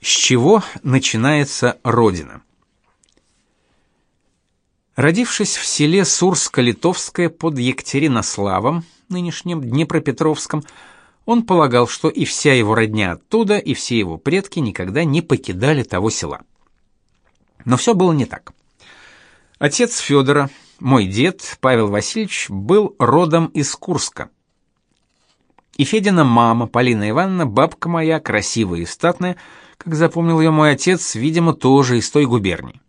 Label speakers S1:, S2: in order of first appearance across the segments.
S1: С чего начинается родина? Родившись в селе Сурско-Литовское под Екатеринославом, нынешнем Днепропетровском, он полагал, что и вся его родня оттуда, и все его предки никогда не покидали того села. Но все было не так. Отец Федора, мой дед, Павел Васильевич, был родом из Курска. И Федина мама, Полина Ивановна, бабка моя, красивая и статная, как запомнил ее мой отец, видимо, тоже из той губернии.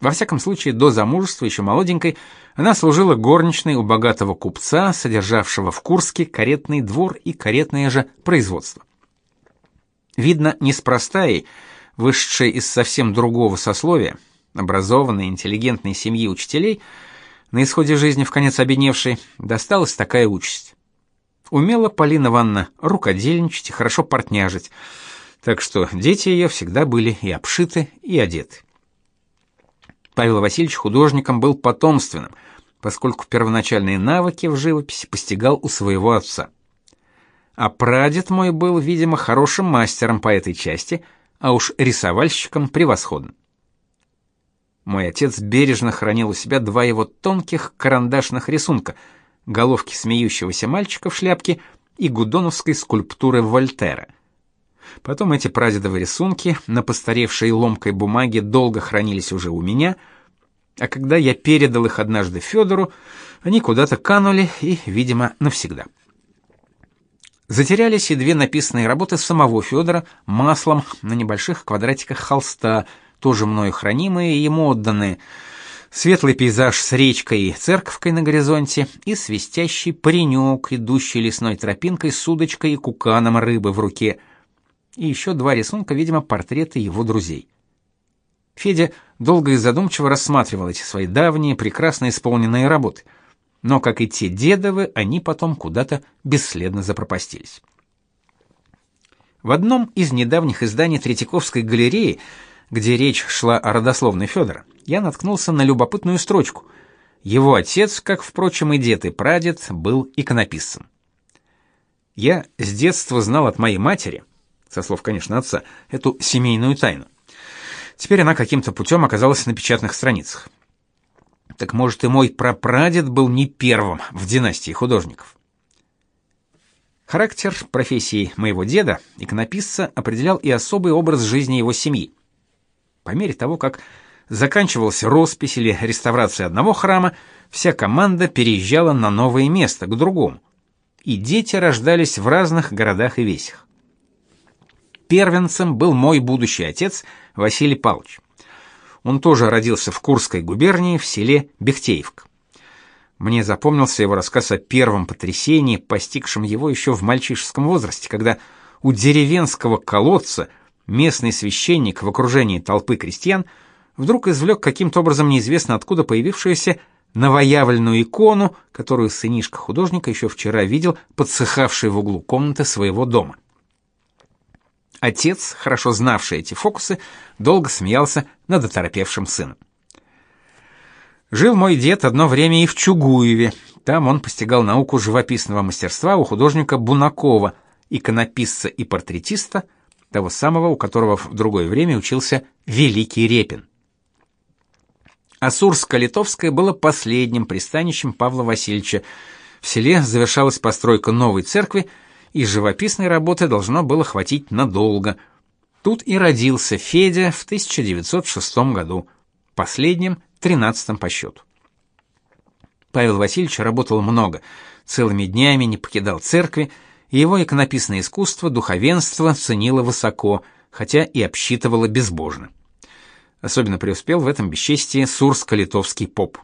S1: Во всяком случае, до замужества, еще молоденькой, она служила горничной у богатого купца, содержавшего в Курске каретный двор и каретное же производство. Видно, неспроста ей, вышедшая из совсем другого сословия, образованной, интеллигентной семьи учителей, на исходе жизни в конец обедневшей, досталась такая участь. Умела Полина Ивановна рукодельничать и хорошо портняжить, так что дети ее всегда были и обшиты, и одеты. Павел Васильевич художником был потомственным, поскольку первоначальные навыки в живописи постигал у своего отца. А прадед мой был, видимо, хорошим мастером по этой части, а уж рисовальщиком превосходным. Мой отец бережно хранил у себя два его тонких карандашных рисунка: головки смеющегося мальчика в шляпке и гудоновской скульптуры Вольтера. Потом эти прадедовы рисунки на постаревшей ломкой бумаге долго хранились уже у меня, а когда я передал их однажды Федору, они куда-то канули и, видимо, навсегда. Затерялись и две написанные работы самого Федора маслом на небольших квадратиках холста, тоже мною хранимые и ему отданные. Светлый пейзаж с речкой и церковкой на горизонте и свистящий паренек, идущий лесной тропинкой с удочкой и куканом рыбы в руке — и еще два рисунка, видимо, портреты его друзей. Федя долго и задумчиво рассматривал эти свои давние, прекрасно исполненные работы. Но, как и те дедовы, они потом куда-то бесследно запропастились. В одном из недавних изданий Третьяковской галереи, где речь шла о родословной Федора, я наткнулся на любопытную строчку. Его отец, как, впрочем, и дед, и прадед, был иконописцем. Я с детства знал от моей матери — со слов, конечно, отца, эту семейную тайну. Теперь она каким-то путем оказалась на печатных страницах. Так может и мой прапрадед был не первым в династии художников. Характер профессии моего деда, иконописца, определял и особый образ жизни его семьи. По мере того, как заканчивался роспись или реставрация одного храма, вся команда переезжала на новое место, к другому. И дети рождались в разных городах и весях первенцем был мой будущий отец Василий Павлович. Он тоже родился в Курской губернии в селе Бехтеевка. Мне запомнился его рассказ о первом потрясении, постигшем его еще в мальчишеском возрасте, когда у деревенского колодца местный священник в окружении толпы крестьян вдруг извлек каким-то образом неизвестно откуда появившуюся новоявленную икону, которую сынишка художника еще вчера видел подсыхавший в углу комнаты своего дома. Отец, хорошо знавший эти фокусы, долго смеялся над оторопевшим сыном. Жил мой дед одно время и в Чугуеве. Там он постигал науку живописного мастерства у художника Бунакова, иконописца и портретиста, того самого, у которого в другое время учился Великий Репин. Асурско-Литовское было последним пристанищем Павла Васильевича. В селе завершалась постройка новой церкви, и живописной работы должно было хватить надолго. Тут и родился Федя в 1906 году, последним, тринадцатым по счету. Павел Васильевич работал много, целыми днями не покидал церкви, и его иконописное искусство духовенство ценило высоко, хотя и обсчитывало безбожно. Особенно преуспел в этом бесчестии сурско-литовский поп.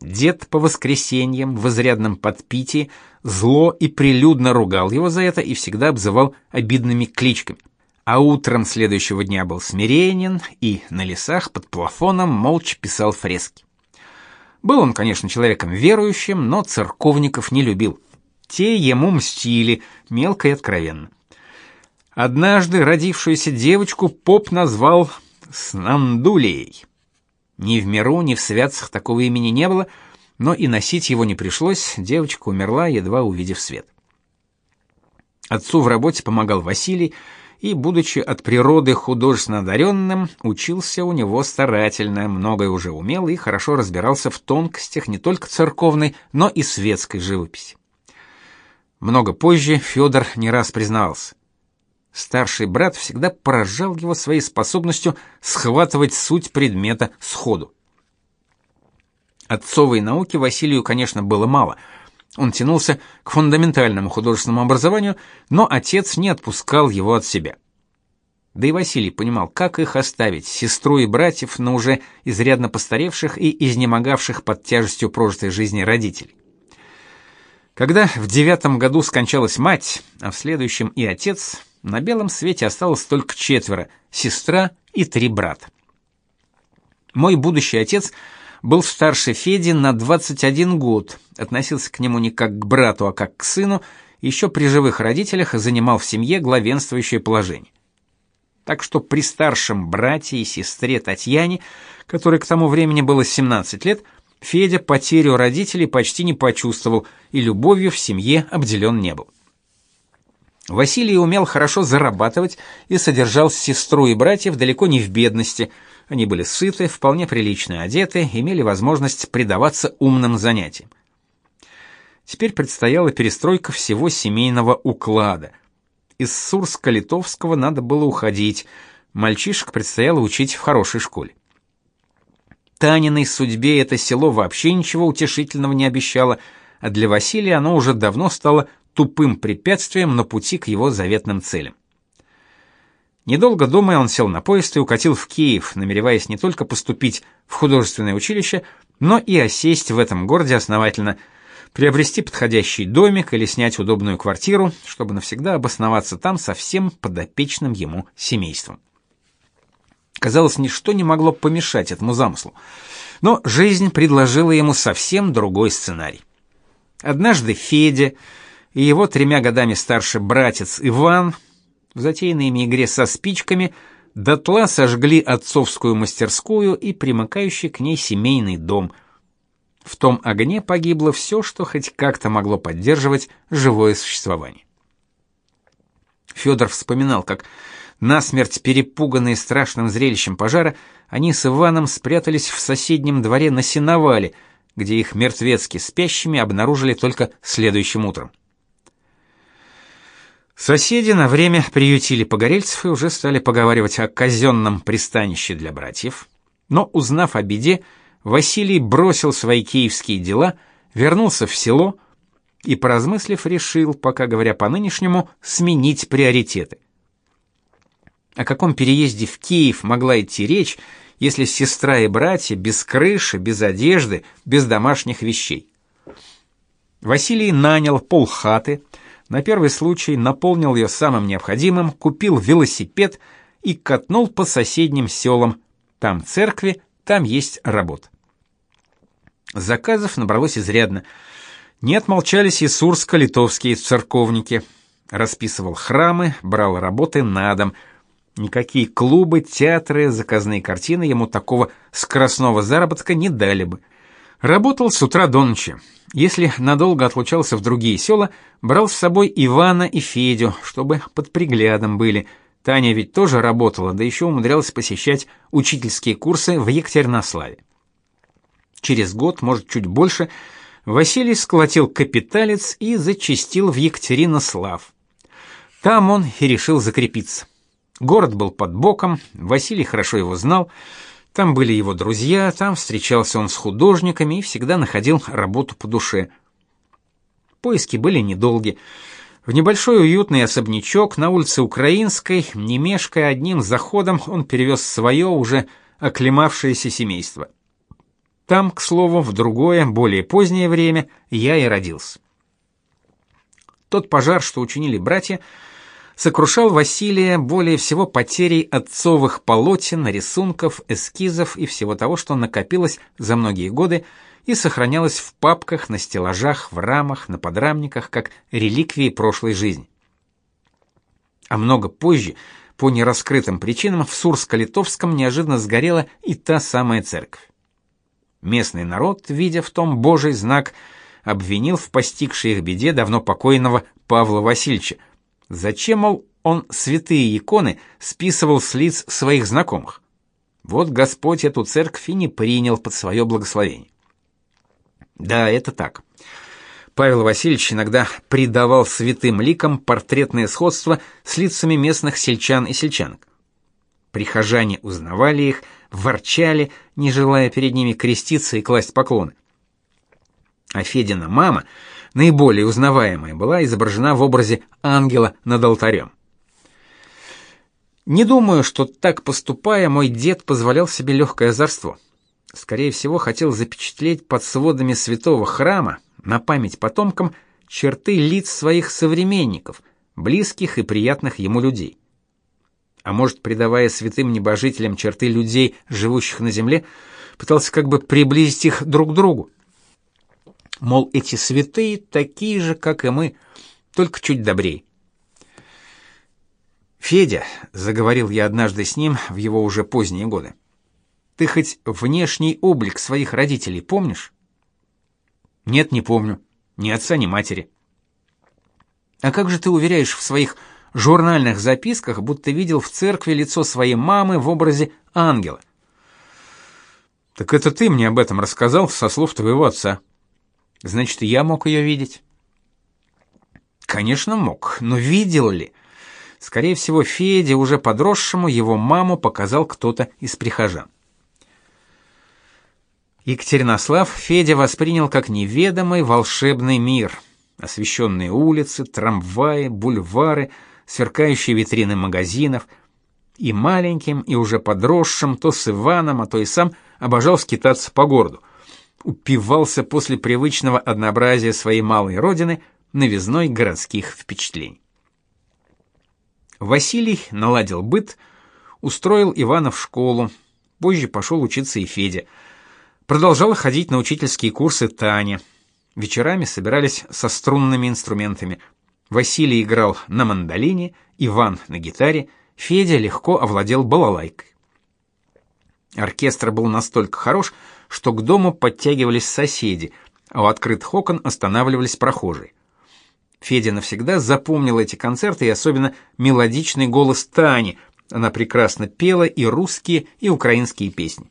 S1: Дед по воскресеньям в изрядном подпитии зло и прилюдно ругал его за это и всегда обзывал обидными кличками. А утром следующего дня был смиренен и на лесах под плафоном молча писал фрески. Был он, конечно, человеком верующим, но церковников не любил. Те ему мстили, мелко и откровенно. Однажды родившуюся девочку поп назвал Снандулией. Ни в миру, ни в святцах такого имени не было, но и носить его не пришлось, девочка умерла, едва увидев свет. Отцу в работе помогал Василий, и, будучи от природы художественно одаренным, учился у него старательно, многое уже умел и хорошо разбирался в тонкостях не только церковной, но и светской живописи. Много позже Федор не раз признавался. Старший брат всегда поражал его своей способностью схватывать суть предмета сходу. Отцовой науки Василию, конечно, было мало. Он тянулся к фундаментальному художественному образованию, но отец не отпускал его от себя. Да и Василий понимал, как их оставить, сестру и братьев, но уже изрядно постаревших и изнемогавших под тяжестью прожитой жизни родителей. Когда в девятом году скончалась мать, а в следующем и отец, на белом свете осталось только четверо: сестра и три брата. Мой будущий отец был старше Феди на 21 год, относился к нему не как к брату, а как к сыну, еще при живых родителях занимал в семье главенствующее положение. Так что при старшем брате и сестре Татьяне, которой к тому времени было 17 лет, Федя потерю родителей почти не почувствовал и любовью в семье обделен не был. Василий умел хорошо зарабатывать и содержал сестру и братьев далеко не в бедности. Они были сыты, вполне прилично одеты, имели возможность предаваться умным занятиям. Теперь предстояла перестройка всего семейного уклада. Из Сурска-Литовского надо было уходить. Мальчишек предстояло учить в хорошей школе. Таниной судьбе это село вообще ничего утешительного не обещало, а для Василия оно уже давно стало тупым препятствием на пути к его заветным целям. Недолго думая, он сел на поезд и укатил в Киев, намереваясь не только поступить в художественное училище, но и осесть в этом городе основательно, приобрести подходящий домик или снять удобную квартиру, чтобы навсегда обосноваться там со всем подопечным ему семейством. Казалось, ничто не могло помешать этому замыслу. Но жизнь предложила ему совсем другой сценарий. Однажды Федя, и его тремя годами старше братец Иван в затеянной ими игре со спичками дотла сожгли отцовскую мастерскую и примыкающий к ней семейный дом. В том огне погибло все, что хоть как-то могло поддерживать живое существование. Федор вспоминал, как насмерть перепуганные страшным зрелищем пожара, они с Иваном спрятались в соседнем дворе на сеновале, где их мертвецки спящими обнаружили только следующим утром. Соседи на время приютили погорельцев и уже стали поговаривать о казенном пристанище для братьев. Но, узнав о беде, Василий бросил свои киевские дела, вернулся в село и, поразмыслив, решил, пока говоря по-нынешнему, сменить приоритеты. О каком переезде в Киев могла идти речь, если сестра и братья без крыши, без одежды, без домашних вещей? Василий нанял полхаты, на первый случай наполнил ее самым необходимым, купил велосипед и катнул по соседним селам. Там церкви, там есть работа. Заказов набралось изрядно. Не отмолчались и сурско-литовские церковники. Расписывал храмы, брал работы на дом. Никакие клубы, театры, заказные картины ему такого скоростного заработка не дали бы. Работал с утра до ночи. Если надолго отлучался в другие села, брал с собой Ивана и Федю, чтобы под приглядом были. Таня ведь тоже работала, да еще умудрялась посещать учительские курсы в Екатеринославе. Через год, может, чуть больше, Василий сколотил капиталец и зачастил в Екатеринослав. Там он и решил закрепиться. Город был под боком, Василий хорошо его знал, там были его друзья, там встречался он с художниками и всегда находил работу по душе. Поиски были недолги. В небольшой уютный особнячок на улице Украинской, не мешкая одним заходом, он перевез свое уже оклемавшееся семейство. Там, к слову, в другое, более позднее время я и родился. Тот пожар, что учинили братья, сокрушал Василия более всего потерей отцовых полотен, рисунков, эскизов и всего того, что накопилось за многие годы и сохранялось в папках, на стеллажах, в рамах, на подрамниках, как реликвии прошлой жизни. А много позже, по нераскрытым причинам, в Сурско-Литовском неожиданно сгорела и та самая церковь. Местный народ, видя в том божий знак, обвинил в постигшей их беде давно покойного Павла Васильевича, Зачем, мол, Он святые иконы списывал с лиц своих знакомых. Вот Господь эту церковь и не принял под свое благословение. Да, это так. Павел Васильевич иногда придавал святым ликам портретное сходство с лицами местных сельчан и сельчанок. Прихожане узнавали их, ворчали, не желая перед ними креститься и класть поклоны. А Федина мама, наиболее узнаваемая, была изображена в образе ангела над алтарем. Не думаю, что так поступая мой дед позволял себе легкое озорство. Скорее всего, хотел запечатлеть под сводами святого храма на память потомкам черты лиц своих современников, близких и приятных ему людей. А может, придавая святым небожителям черты людей, живущих на земле, пытался как бы приблизить их друг к другу. Мол, эти святые такие же, как и мы, только чуть добрее. Федя, заговорил я однажды с ним в его уже поздние годы. Ты хоть внешний облик своих родителей помнишь? Нет, не помню. Ни отца, ни матери. А как же ты уверяешь в своих журнальных записках, будто видел в церкви лицо своей мамы в образе ангела? Так это ты мне об этом рассказал со слов твоего отца. Значит, я мог ее видеть. Конечно, мог, но видел ли? Скорее всего, Феде, уже подросшему, его маму показал кто-то из прихожан. Екатеринослав Федя воспринял как неведомый волшебный мир. Освещенные улицы, трамваи, бульвары, сверкающие витрины магазинов. И маленьким, и уже подросшим, то с Иваном, а то и сам, обожал скитаться по городу. Упивался после привычного однообразия своей малой родины новизной городских впечатлений. Василий наладил быт, устроил Ивана в школу, позже пошел учиться и Федя – Продолжала ходить на учительские курсы Таня. Вечерами собирались со струнными инструментами. Василий играл на мандолине, Иван на гитаре, Федя легко овладел балалайкой. Оркестр был настолько хорош, что к дому подтягивались соседи, а у открытых окон останавливались прохожие. Федя навсегда запомнил эти концерты и особенно мелодичный голос Тани. Она прекрасно пела и русские, и украинские песни.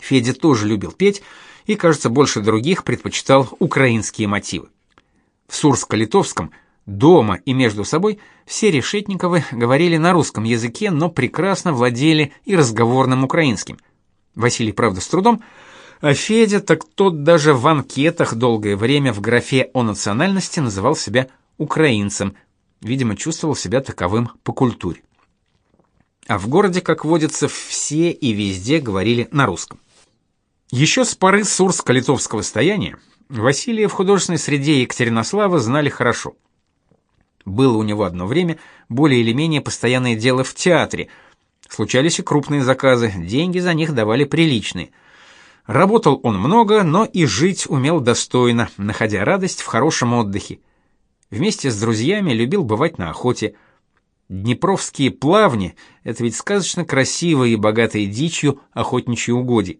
S1: Федя тоже любил петь и, кажется, больше других предпочитал украинские мотивы. В Сурско-Литовском дома и между собой все Решетниковы говорили на русском языке, но прекрасно владели и разговорным украинским. Василий, правда, с трудом, а Федя, так тот даже в анкетах долгое время в графе о национальности называл себя украинцем, видимо, чувствовал себя таковым по культуре. А в городе, как водится, все и везде говорили на русском. Еще с поры сурско-литовского стояния Василия в художественной среде Екатеринослава знали хорошо. Было у него одно время более или менее постоянное дело в театре. Случались и крупные заказы, деньги за них давали приличные. Работал он много, но и жить умел достойно, находя радость в хорошем отдыхе. Вместе с друзьями любил бывать на охоте. Днепровские плавни — это ведь сказочно красивые и богатые дичью охотничьи угодья.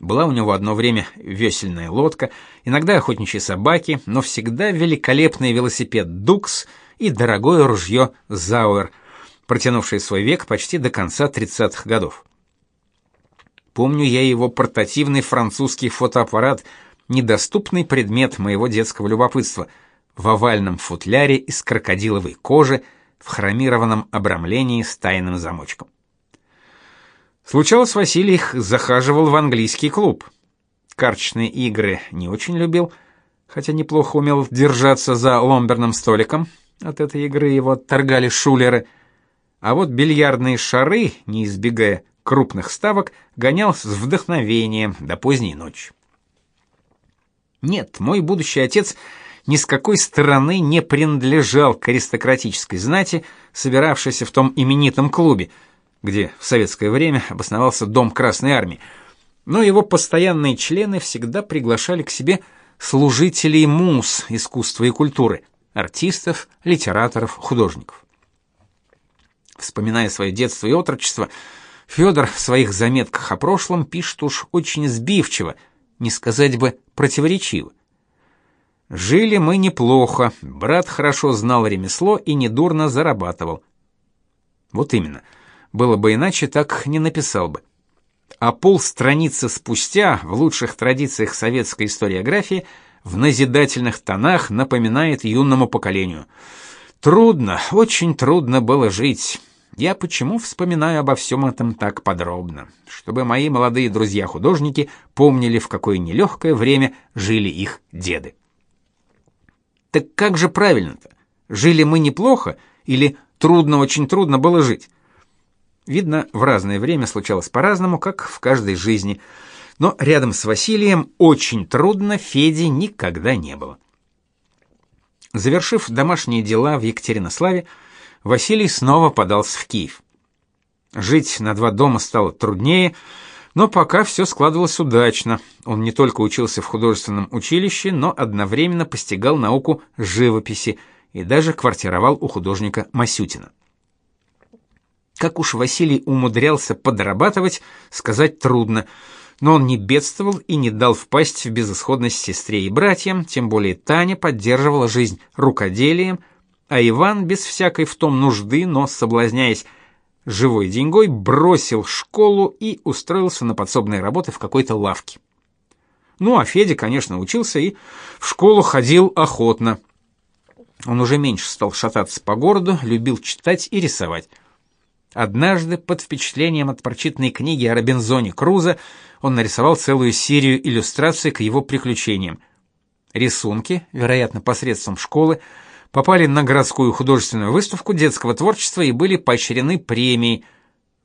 S1: Была у него одно время весельная лодка, иногда охотничьи собаки, но всегда великолепный велосипед «Дукс» и дорогое ружье «Зауэр», протянувшее свой век почти до конца 30-х годов. Помню я его портативный французский фотоаппарат, недоступный предмет моего детского любопытства, в овальном футляре из крокодиловой кожи, в хромированном обрамлении с тайным замочком. Случалось, Василий захаживал в английский клуб. Карточные игры не очень любил, хотя неплохо умел держаться за ломберным столиком. От этой игры его отторгали шулеры. А вот бильярдные шары, не избегая крупных ставок, гонял с вдохновением до поздней ночи. Нет, мой будущий отец ни с какой стороны не принадлежал к аристократической знати, собиравшейся в том именитом клубе — где в советское время обосновался дом Красной армии. Но его постоянные члены всегда приглашали к себе служителей муз искусства и культуры, артистов, литераторов, художников. Вспоминая свое детство и отрочество, Федор в своих заметках о прошлом пишет уж очень сбивчиво, не сказать бы противоречиво. Жили мы неплохо, брат хорошо знал ремесло и недурно зарабатывал. Вот именно. Было бы иначе, так не написал бы. А полстраницы спустя, в лучших традициях советской историографии, в назидательных тонах напоминает юному поколению. Трудно, очень трудно было жить. Я почему вспоминаю обо всем этом так подробно? Чтобы мои молодые друзья-художники помнили, в какое нелегкое время жили их деды. Так как же правильно-то? Жили мы неплохо или трудно, очень трудно было жить? Видно, в разное время случалось по-разному, как в каждой жизни. Но рядом с Василием очень трудно Феде никогда не было. Завершив домашние дела в Екатеринославе, Василий снова подался в Киев. Жить на два дома стало труднее, но пока все складывалось удачно. Он не только учился в художественном училище, но одновременно постигал науку живописи и даже квартировал у художника Масютина. Как уж Василий умудрялся подрабатывать, сказать трудно, но он не бедствовал и не дал впасть в безысходность сестре и братьям, тем более Таня поддерживала жизнь рукоделием, а Иван без всякой в том нужды, но соблазняясь живой деньгой, бросил школу и устроился на подсобные работы в какой-то лавке. Ну, а Федя, конечно, учился и в школу ходил охотно. Он уже меньше стал шататься по городу, любил читать и рисовать. Однажды, под впечатлением от прочитанной книги о Робинзоне Крузо, он нарисовал целую серию иллюстраций к его приключениям. Рисунки, вероятно, посредством школы, попали на городскую художественную выставку детского творчества и были поощрены премией.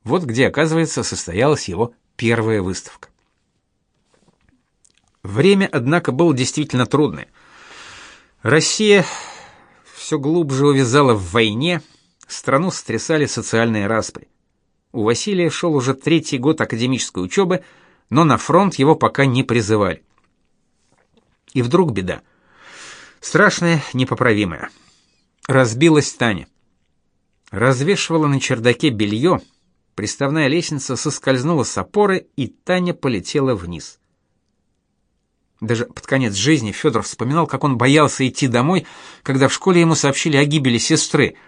S1: Вот где, оказывается, состоялась его первая выставка. Время, однако, было действительно трудное. Россия все глубже увязала в войне, страну стрясали социальные распри. У Василия шел уже третий год академической учебы, но на фронт его пока не призывали. И вдруг беда. Страшная, непоправимая. Разбилась Таня. Развешивала на чердаке белье, приставная лестница соскользнула с опоры, и Таня полетела вниз. Даже под конец жизни Федор вспоминал, как он боялся идти домой, когда в школе ему сообщили о гибели сестры —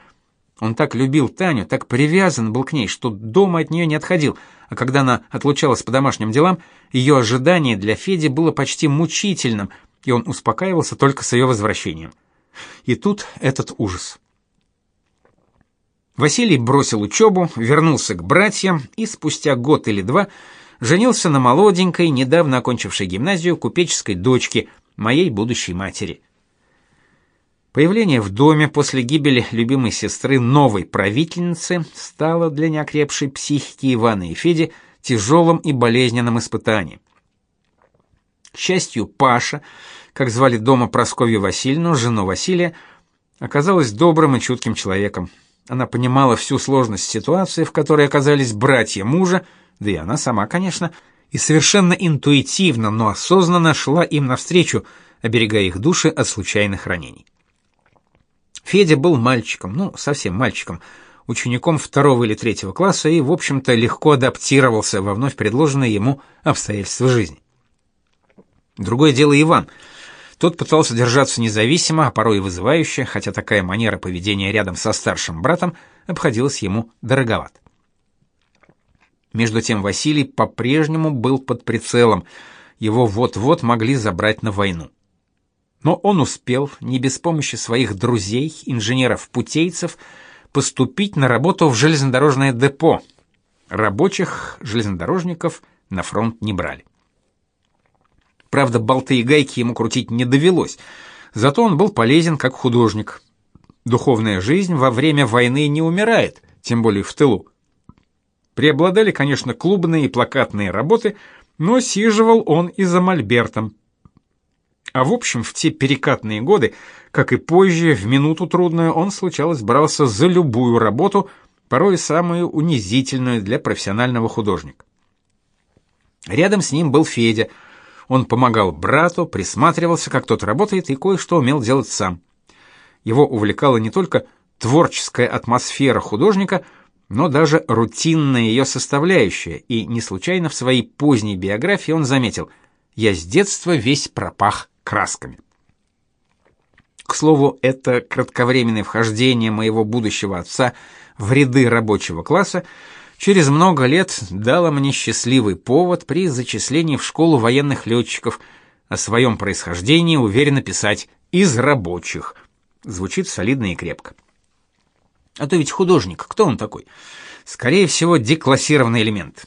S1: он так любил Таню, так привязан был к ней, что дома от нее не отходил, а когда она отлучалась по домашним делам, ее ожидание для Феди было почти мучительным, и он успокаивался только с ее возвращением. И тут этот ужас. Василий бросил учебу, вернулся к братьям и спустя год или два женился на молоденькой, недавно окончившей гимназию купеческой дочке, моей будущей матери. Появление в доме после гибели любимой сестры новой правительницы стало для неокрепшей психики Ивана и Феди тяжелым и болезненным испытанием. К счастью, Паша, как звали дома Просковью Васильевну, жену Василия, оказалась добрым и чутким человеком. Она понимала всю сложность ситуации, в которой оказались братья мужа, да и она сама, конечно, и совершенно интуитивно, но осознанно шла им навстречу, оберегая их души от случайных ранений. Федя был мальчиком, ну, совсем мальчиком, учеником второго или третьего класса и, в общем-то, легко адаптировался во вновь предложенные ему обстоятельства жизни. Другое дело Иван. Тот пытался держаться независимо, а порой и вызывающе, хотя такая манера поведения рядом со старшим братом обходилась ему дороговато. Между тем Василий по-прежнему был под прицелом. Его вот-вот могли забрать на войну. Но он успел, не без помощи своих друзей, инженеров-путейцев, поступить на работу в железнодорожное депо. Рабочих железнодорожников на фронт не брали. Правда, болты и гайки ему крутить не довелось, зато он был полезен как художник. Духовная жизнь во время войны не умирает, тем более в тылу. Преобладали, конечно, клубные и плакатные работы, но сиживал он и за мольбертом. А в общем, в те перекатные годы, как и позже, в минуту трудную, он случалось брался за любую работу, порой самую унизительную для профессионального художника. Рядом с ним был Федя. Он помогал брату, присматривался, как тот работает, и кое-что умел делать сам. Его увлекала не только творческая атмосфера художника, но даже рутинная ее составляющая, и не случайно в своей поздней биографии он заметил: "Я с детства весь пропах красками. К слову, это кратковременное вхождение моего будущего отца в ряды рабочего класса через много лет дало мне счастливый повод при зачислении в школу военных летчиков о своем происхождении уверенно писать «из рабочих». Звучит солидно и крепко. А то ведь художник, кто он такой? Скорее всего, деклассированный элемент.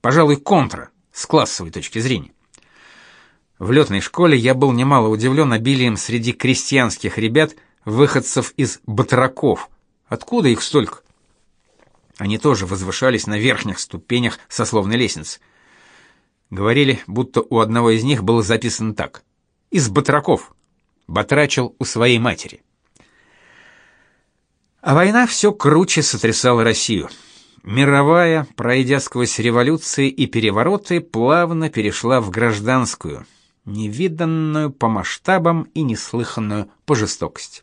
S1: Пожалуй, контра, с классовой точки зрения. В летной школе я был немало удивлен обилием среди крестьянских ребят выходцев из батраков. Откуда их столько? Они тоже возвышались на верхних ступенях сословной лестницы. Говорили, будто у одного из них было записано так: из батраков. Батрачил у своей матери. А война все круче сотрясала Россию. Мировая, пройдя сквозь революции и перевороты, плавно перешла в гражданскую, невиданную по масштабам и неслыханную по жестокости.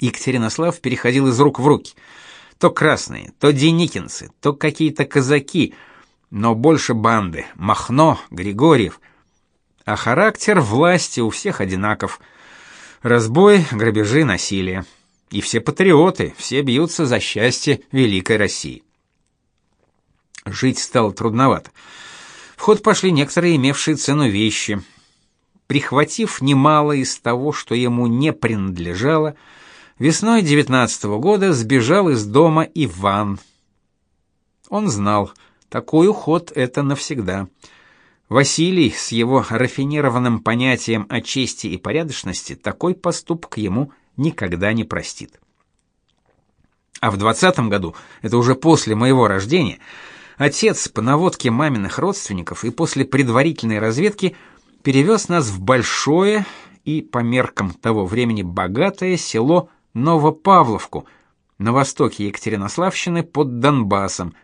S1: Екатеринослав переходил из рук в руки. То красные, то деникинцы, то какие-то казаки, но больше банды, Махно, Григорьев. А характер власти у всех одинаков. Разбой, грабежи, насилие. И все патриоты, все бьются за счастье великой России. Жить стало трудновато. В ход пошли некоторые имевшие цену вещи. Прихватив немало из того, что ему не принадлежало, весной девятнадцатого года сбежал из дома Иван. Он знал, такой уход это навсегда. Василий с его рафинированным понятием о чести и порядочности такой поступок ему никогда не простит. А в двадцатом году, это уже после моего рождения, отец по наводке маминых родственников и после предварительной разведки перевез нас в большое и по меркам того времени богатое село Новопавловку на востоке Екатеринославщины под Донбассом.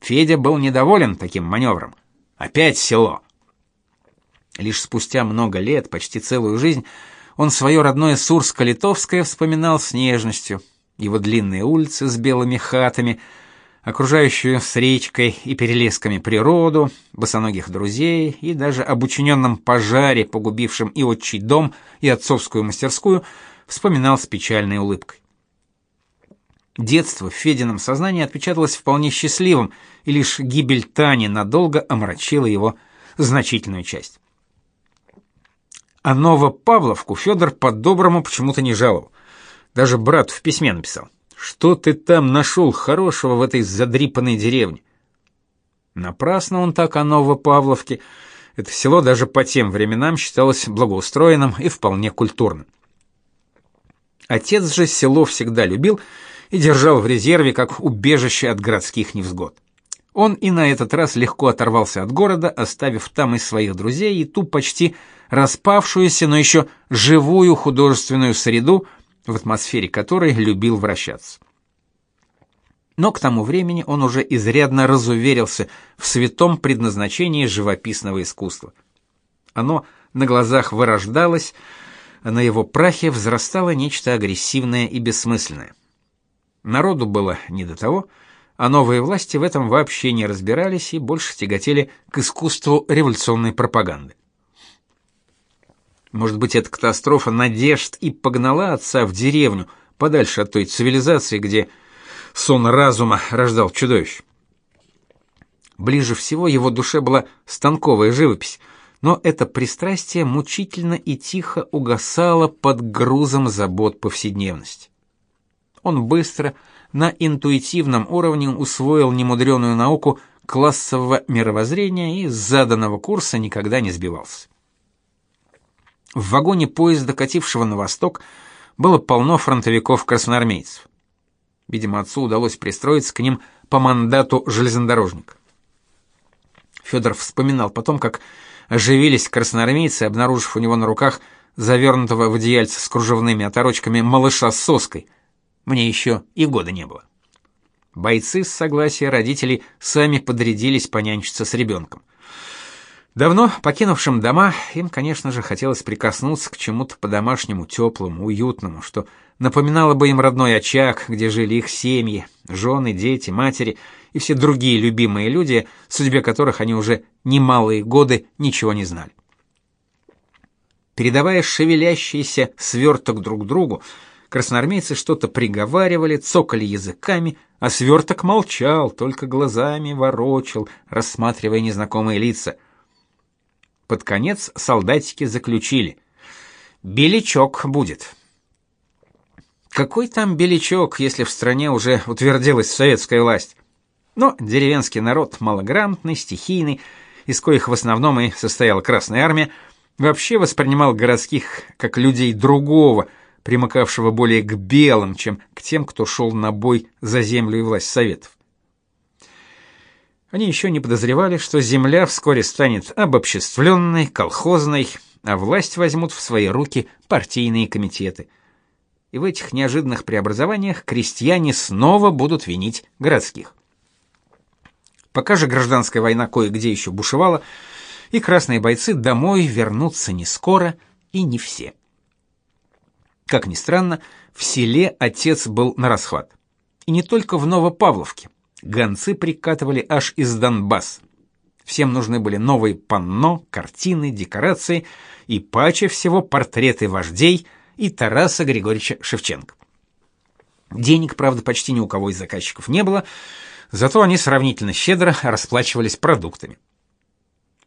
S1: Федя был недоволен таким маневром. Опять село. Лишь спустя много лет, почти целую жизнь, он свое родное Сурско-Литовское вспоминал с нежностью. Его длинные улицы с белыми хатами, окружающую с речкой и перелесками природу, босоногих друзей и даже об учиненном пожаре, погубившем и отчий дом, и отцовскую мастерскую, вспоминал с печальной улыбкой. Детство в Федином сознании отпечаталось вполне счастливым, и лишь гибель Тани надолго омрачила его значительную часть. А Новопавловку Федор по-доброму почему-то не жаловал. Даже брат в письме написал: "Что ты там нашел хорошего в этой задрипанной деревне?" Напрасно он так о Новопавловке. Это село даже по тем временам считалось благоустроенным и вполне культурным. Отец же село всегда любил и держал в резерве как убежище от городских невзгод. Он и на этот раз легко оторвался от города, оставив там и своих друзей, и ту почти распавшуюся, но еще живую художественную среду, в атмосфере которой любил вращаться. Но к тому времени он уже изрядно разуверился в святом предназначении живописного искусства. Оно на глазах вырождалось, на его прахе взрастало нечто агрессивное и бессмысленное. Народу было не до того, а новые власти в этом вообще не разбирались и больше тяготели к искусству революционной пропаганды. Может быть, эта катастрофа надежд и погнала отца в деревню, подальше от той цивилизации, где сон разума рождал чудовищ. Ближе всего его душе была станковая живопись, но это пристрастие мучительно и тихо угасало под грузом забот повседневности. Он быстро, на интуитивном уровне усвоил немудреную науку классового мировоззрения и с заданного курса никогда не сбивался. В вагоне поезда, катившего на восток, было полно фронтовиков-красноармейцев. Видимо, отцу удалось пристроиться к ним по мандату железнодорожника. Федор вспоминал потом, как оживились красноармейцы, обнаружив у него на руках завернутого в одеяльце с кружевными оторочками малыша с соской. Мне еще и года не было. Бойцы с согласия родителей сами подрядились понянчиться с ребенком. Давно покинувшим дома, им, конечно же, хотелось прикоснуться к чему-то по-домашнему теплому, уютному, что напоминало бы им родной очаг, где жили их семьи, жены, дети, матери и все другие любимые люди, судьбе которых они уже немалые годы ничего не знали. Передавая шевелящийся сверток друг другу, красноармейцы что-то приговаривали, цокали языками, а сверток молчал, только глазами ворочал, рассматривая незнакомые лица. Под конец солдатики заключили: "Беличок будет". Какой там беличок, если в стране уже утвердилась советская власть? Но деревенский народ малограмотный, стихийный, из коих в основном и состояла Красная армия, вообще воспринимал городских как людей другого, примыкавшего более к белым, чем к тем, кто шел на бой за землю и власть советов. Они еще не подозревали, что земля вскоре станет обобществленной, колхозной, а власть возьмут в свои руки партийные комитеты. И в этих неожиданных преобразованиях крестьяне снова будут винить городских. Пока же гражданская война кое-где еще бушевала, и красные бойцы домой вернутся не скоро и не все. Как ни странно, в селе отец был на расхват. И не только в Новопавловке. Гонцы прикатывали аж из Донбасса. Всем нужны были новые панно, картины, декорации и паче всего портреты вождей и Тараса Григорьевича Шевченко. Денег, правда, почти ни у кого из заказчиков не было, зато они сравнительно щедро расплачивались продуктами.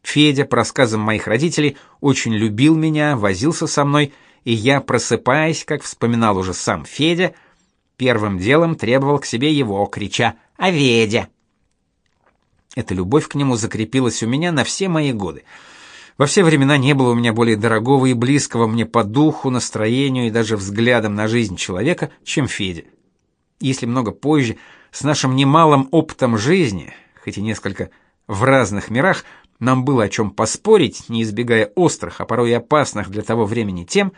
S1: Федя, по рассказам моих родителей, очень любил меня, возился со мной, и я, просыпаясь, как вспоминал уже сам Федя, первым делом требовал к себе его, крича «А Ведя!». Эта любовь к нему закрепилась у меня на все мои годы. Во все времена не было у меня более дорогого и близкого мне по духу, настроению и даже взглядам на жизнь человека, чем Федя. Если много позже, с нашим немалым опытом жизни, хоть и несколько в разных мирах, нам было о чем поспорить, не избегая острых, а порой и опасных для того времени тем,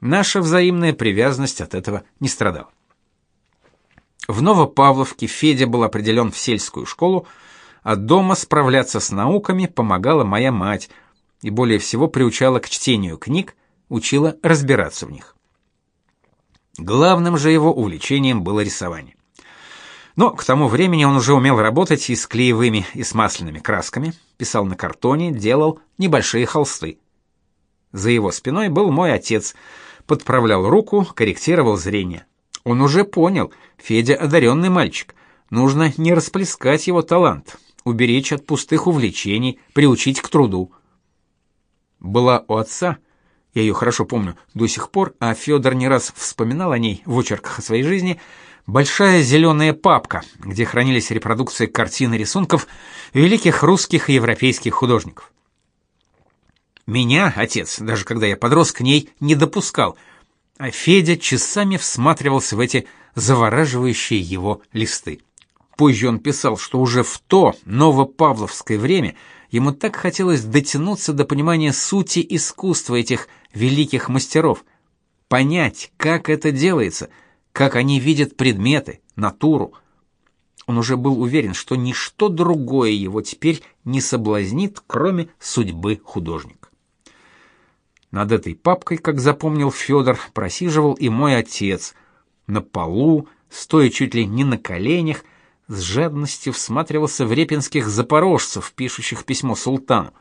S1: наша взаимная привязанность от этого не страдала. В Новопавловке Федя был определен в сельскую школу, а дома справляться с науками помогала моя мать и более всего приучала к чтению книг, учила разбираться в них. Главным же его увлечением было рисование. Но к тому времени он уже умел работать и с клеевыми, и с масляными красками, писал на картоне, делал небольшие холсты. За его спиной был мой отец, подправлял руку, корректировал зрение. Он уже понял, Федя одаренный мальчик. Нужно не расплескать его талант, уберечь от пустых увлечений, приучить к труду. Была у отца, я ее хорошо помню до сих пор, а Федор не раз вспоминал о ней в очерках о своей жизни — большая зеленая папка, где хранились репродукции картин и рисунков великих русских и европейских художников. Меня отец, даже когда я подрос, к ней не допускал, а Федя часами всматривался в эти завораживающие его листы. Позже он писал, что уже в то новопавловское время ему так хотелось дотянуться до понимания сути искусства этих великих мастеров, понять, как это делается — как они видят предметы, натуру. Он уже был уверен, что ничто другое его теперь не соблазнит, кроме судьбы художника. Над этой папкой, как запомнил Федор, просиживал и мой отец. На полу, стоя чуть ли не на коленях, с жадностью всматривался в репинских запорожцев, пишущих письмо султану.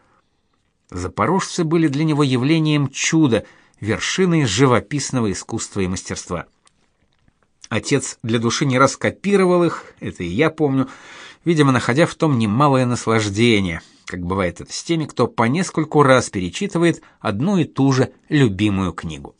S1: Запорожцы были для него явлением чуда, вершиной живописного искусства и мастерства. Отец для души не раз копировал их, это и я помню, видимо, находя в том немалое наслаждение, как бывает это с теми, кто по нескольку раз перечитывает одну и ту же любимую книгу.